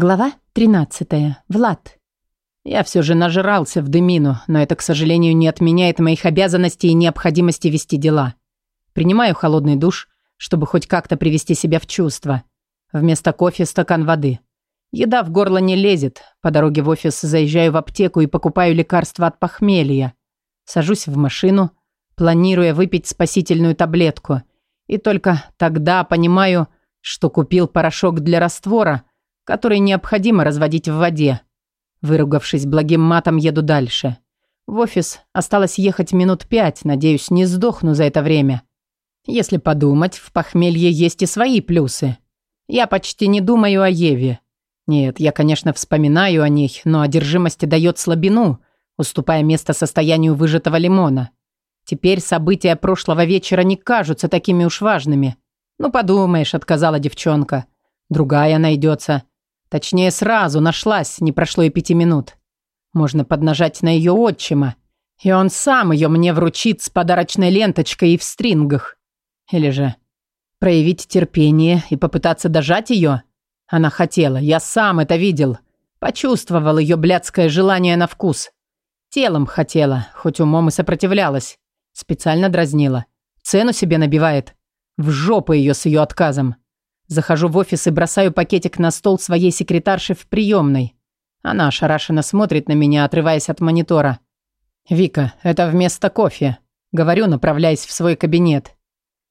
Глава 13. Влад. Я все же нажрался в дымину, но это, к сожалению, не отменяет моих обязанностей и необходимости вести дела. Принимаю холодный душ, чтобы хоть как-то привести себя в чувство. Вместо кофе стакан воды. Еда в горло не лезет. По дороге в офис заезжаю в аптеку и покупаю лекарство от похмелья. Сажусь в машину, планируя выпить спасительную таблетку. И только тогда понимаю, что купил порошок для раствора – который необходимо разводить в воде. Выругавшись благим матом, еду дальше. В офис осталось ехать минут пять, надеюсь, не сдохну за это время. Если подумать, в похмелье есть и свои плюсы. Я почти не думаю о Еве. Нет, я, конечно, вспоминаю о ней, но одержимость дает слабину, уступая место состоянию выжатого лимона. Теперь события прошлого вечера не кажутся такими уж важными. Ну, подумаешь, отказала девчонка. Другая найдется. Точнее, сразу нашлась, не прошло и пяти минут. Можно поднажать на ее отчима, и он сам ее мне вручит с подарочной ленточкой и в стрингах. Или же проявить терпение и попытаться дожать ее? Она хотела, я сам это видел. Почувствовал ее блядское желание на вкус. Телом хотела, хоть умом и сопротивлялась. Специально дразнила. Цену себе набивает. В жопу ее с ее отказом. Захожу в офис и бросаю пакетик на стол своей секретарши в приемной. Она ошарашенно смотрит на меня, отрываясь от монитора. «Вика, это вместо кофе», — говорю, направляясь в свой кабинет.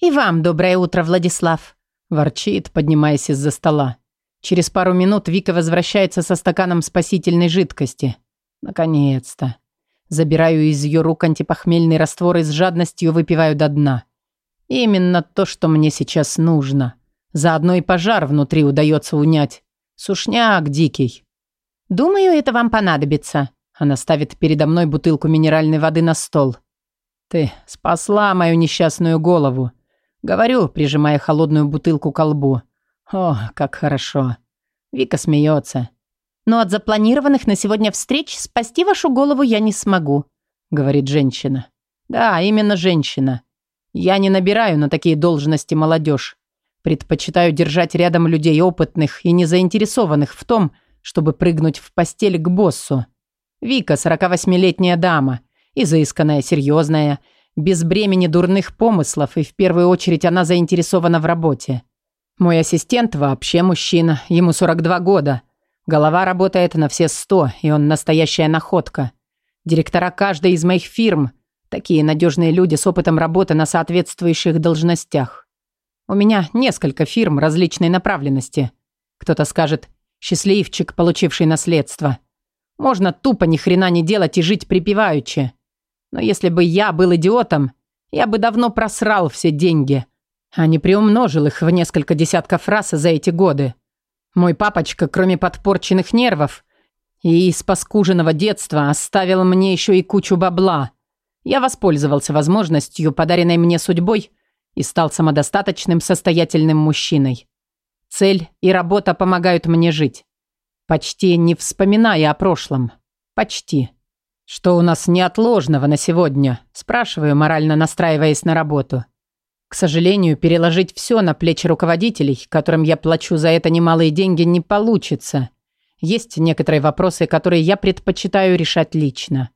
«И вам доброе утро, Владислав», — ворчит, поднимаясь из-за стола. Через пару минут Вика возвращается со стаканом спасительной жидкости. Наконец-то. Забираю из ее рук антипохмельный раствор и с жадностью выпиваю до дна. Именно то, что мне сейчас нужно. Заодно и пожар внутри удается унять. Сушняк дикий. «Думаю, это вам понадобится». Она ставит передо мной бутылку минеральной воды на стол. «Ты спасла мою несчастную голову», — говорю, прижимая холодную бутылку к лбу. «О, как хорошо». Вика смеется. «Но от запланированных на сегодня встреч спасти вашу голову я не смогу», — говорит женщина. «Да, именно женщина. Я не набираю на такие должности молодежь. Предпочитаю держать рядом людей опытных и не заинтересованных в том, чтобы прыгнуть в постель к боссу. Вика – 48-летняя дама, изысканная, серьезная, без бремени дурных помыслов, и в первую очередь она заинтересована в работе. Мой ассистент вообще мужчина, ему 42 года. Голова работает на все 100, и он настоящая находка. Директора каждой из моих фирм – такие надежные люди с опытом работы на соответствующих должностях. У меня несколько фирм различной направленности. Кто-то скажет «счастливчик, получивший наследство». Можно тупо ни хрена не делать и жить припеваючи. Но если бы я был идиотом, я бы давно просрал все деньги, а не приумножил их в несколько десятков раз за эти годы. Мой папочка, кроме подпорченных нервов и из поскуженного детства, оставил мне еще и кучу бабла. Я воспользовался возможностью, подаренной мне судьбой, и стал самодостаточным, состоятельным мужчиной. Цель и работа помогают мне жить, почти не вспоминая о прошлом. Почти. Что у нас неотложного на сегодня? Спрашиваю, морально настраиваясь на работу. К сожалению, переложить все на плечи руководителей, которым я плачу за это немалые деньги, не получится. Есть некоторые вопросы, которые я предпочитаю решать лично.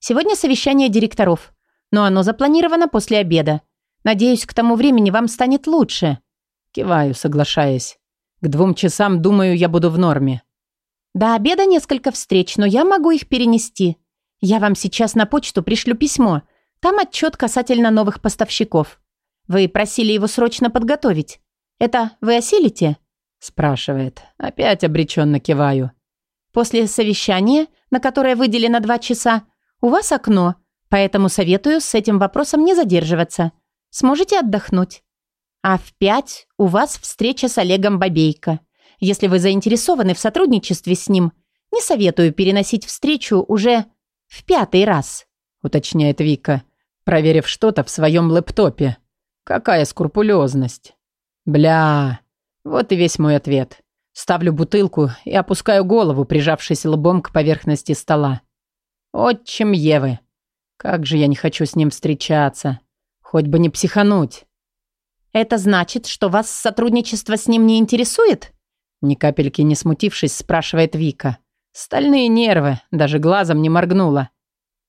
Сегодня совещание директоров, но оно запланировано после обеда. Надеюсь, к тому времени вам станет лучше». Киваю, соглашаясь. «К двум часам, думаю, я буду в норме». «До обеда несколько встреч, но я могу их перенести. Я вам сейчас на почту пришлю письмо. Там отчет касательно новых поставщиков. Вы просили его срочно подготовить. Это вы осилите?» спрашивает. Опять обреченно киваю. «После совещания, на которое выделено два часа, у вас окно, поэтому советую с этим вопросом не задерживаться сможете отдохнуть. А в пять у вас встреча с Олегом Бабейко. Если вы заинтересованы в сотрудничестве с ним, не советую переносить встречу уже в пятый раз», уточняет Вика, проверив что-то в своем лэптопе. «Какая скрупулезность!» «Бля!» Вот и весь мой ответ. Ставлю бутылку и опускаю голову, прижавшись лбом к поверхности стола. «Отчим Евы! Как же я не хочу с ним встречаться!» Хоть бы не психануть. Это значит, что вас сотрудничество с ним не интересует? Ни капельки не смутившись, спрашивает Вика. Стальные нервы, даже глазом не моргнула.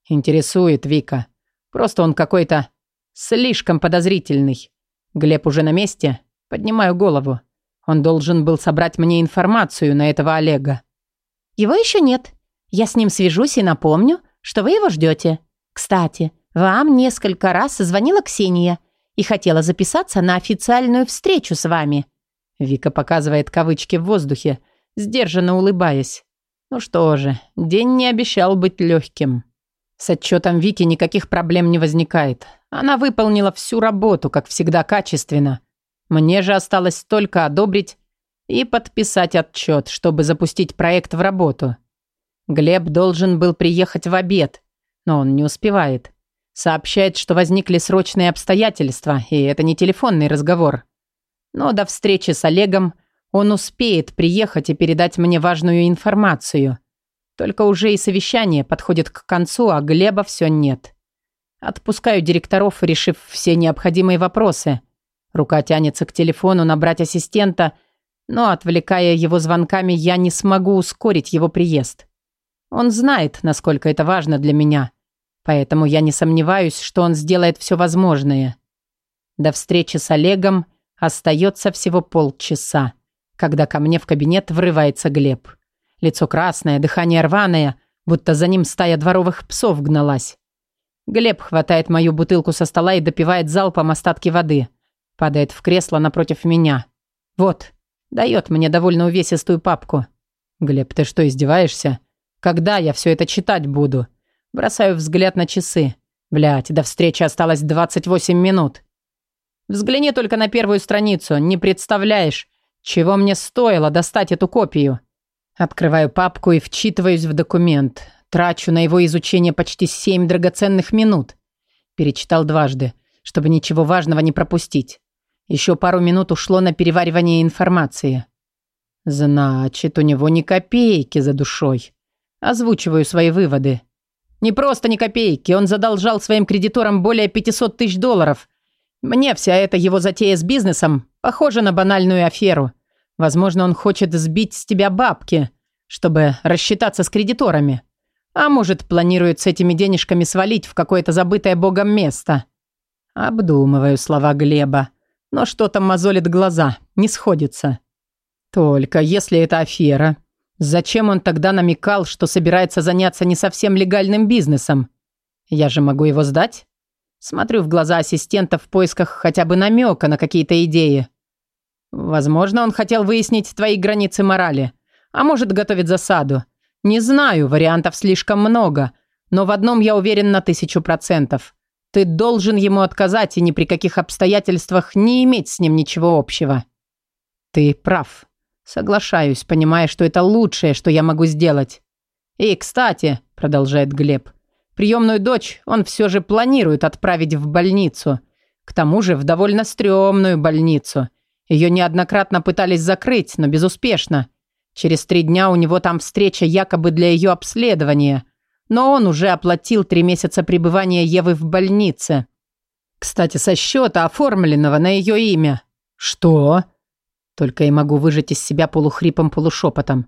Интересует Вика. Просто он какой-то слишком подозрительный. Глеб уже на месте. Поднимаю голову. Он должен был собрать мне информацию на этого Олега. Его еще нет. Я с ним свяжусь и напомню, что вы его ждете. Кстати, вам несколько раз звонила Ксения и хотела записаться на официальную встречу с вами». Вика показывает кавычки в воздухе, сдержанно улыбаясь. «Ну что же, день не обещал быть легким». С отчетом Вики никаких проблем не возникает. Она выполнила всю работу, как всегда, качественно. Мне же осталось только одобрить и подписать отчет, чтобы запустить проект в работу. Глеб должен был приехать в обед, но он не успевает. Сообщает, что возникли срочные обстоятельства, и это не телефонный разговор. Но до встречи с Олегом он успеет приехать и передать мне важную информацию. Только уже и совещание подходит к концу, а Глеба все нет. Отпускаю директоров, решив все необходимые вопросы. Рука тянется к телефону набрать ассистента, но, отвлекая его звонками, я не смогу ускорить его приезд. Он знает, насколько это важно для меня – Поэтому я не сомневаюсь, что он сделает все возможное. До встречи с Олегом остается всего полчаса, когда ко мне в кабинет врывается Глеб. Лицо красное, дыхание рваное, будто за ним стая дворовых псов гналась. Глеб хватает мою бутылку со стола и допивает залпом остатки воды. Падает в кресло напротив меня. Вот, дает мне довольно увесистую папку. «Глеб, ты что, издеваешься? Когда я все это читать буду?» Бросаю взгляд на часы. Блядь, до встречи осталось 28 минут. Взгляни только на первую страницу, не представляешь, чего мне стоило достать эту копию. Открываю папку и вчитываюсь в документ. Трачу на его изучение почти 7 драгоценных минут. Перечитал дважды, чтобы ничего важного не пропустить. Еще пару минут ушло на переваривание информации. Значит, у него ни копейки за душой. Озвучиваю свои выводы. Не просто ни копейки, он задолжал своим кредиторам более 500 тысяч долларов. Мне вся эта его затея с бизнесом похожа на банальную аферу. Возможно, он хочет сбить с тебя бабки, чтобы рассчитаться с кредиторами. А может, планирует с этими денежками свалить в какое-то забытое богом место. Обдумываю слова Глеба. Но что-то мозолит глаза, не сходится. Только если это афера, Зачем он тогда намекал, что собирается заняться не совсем легальным бизнесом? Я же могу его сдать? Смотрю в глаза ассистента в поисках хотя бы намека на какие-то идеи. Возможно, он хотел выяснить твои границы морали. А может, готовит засаду. Не знаю, вариантов слишком много. Но в одном я уверен на тысячу процентов. Ты должен ему отказать и ни при каких обстоятельствах не иметь с ним ничего общего. Ты прав. Соглашаюсь, понимая, что это лучшее, что я могу сделать. И, кстати, продолжает Глеб, приемную дочь он все же планирует отправить в больницу. К тому же в довольно стрёмную больницу. Ее неоднократно пытались закрыть, но безуспешно. Через три дня у него там встреча якобы для ее обследования. Но он уже оплатил три месяца пребывания Евы в больнице. Кстати, со счета, оформленного на ее имя. «Что?» Только и могу выжать из себя полухрипом, полушепотом.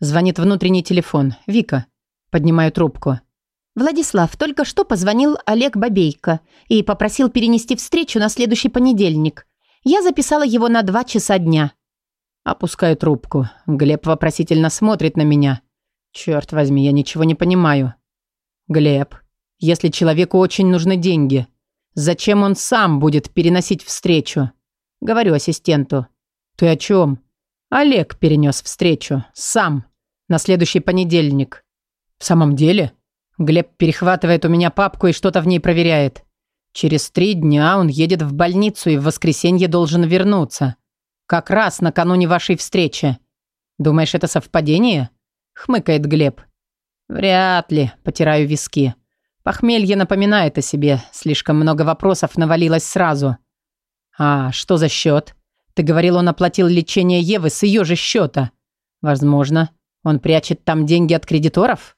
Звонит внутренний телефон. Вика. Поднимаю трубку. Владислав, только что позвонил Олег Бабейко и попросил перенести встречу на следующий понедельник. Я записала его на два часа дня. Опускаю трубку. Глеб вопросительно смотрит на меня. Черт возьми, я ничего не понимаю. Глеб, если человеку очень нужны деньги, зачем он сам будет переносить встречу? Говорю ассистенту. «Ты о чем?» «Олег перенес встречу. Сам. На следующий понедельник». «В самом деле?» Глеб перехватывает у меня папку и что-то в ней проверяет. Через три дня он едет в больницу и в воскресенье должен вернуться. Как раз накануне вашей встречи. Думаешь, это совпадение? Хмыкает Глеб. Вряд ли, потираю виски. Похмелье напоминает о себе. Слишком много вопросов навалилось сразу. А что за счет? Ты говорил, он оплатил лечение Евы с ее же счета. Возможно, он прячет там деньги от кредиторов?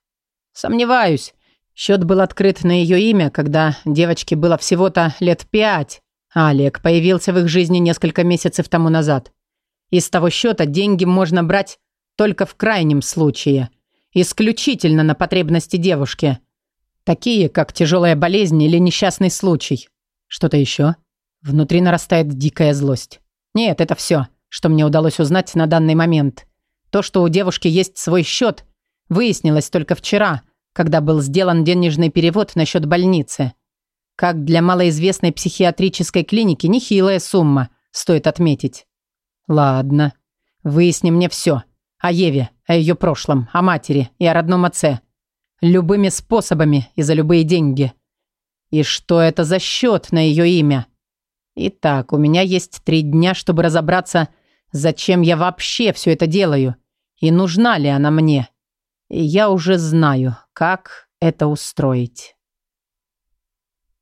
Сомневаюсь. Счет был открыт на ее имя, когда девочке было всего-то лет пять, а Олег появился в их жизни несколько месяцев тому назад. Из того счета деньги можно брать только в крайнем случае, исключительно на потребности девушки. Такие, как тяжелая болезнь или несчастный случай. Что-то еще? Внутри нарастает дикая злость. Нет, это все, что мне удалось узнать на данный момент. То, что у девушки есть свой счет, выяснилось только вчера, когда был сделан денежный перевод на счет больницы. Как для малоизвестной психиатрической клиники нехилая сумма, стоит отметить. Ладно, выясни мне все. О Еве, о ее прошлом, о матери и о родном отце. Любыми способами и за любые деньги. И что это за счет на ее имя? Итак, у меня есть три дня, чтобы разобраться, зачем я вообще все это делаю и нужна ли она мне. И я уже знаю, как это устроить.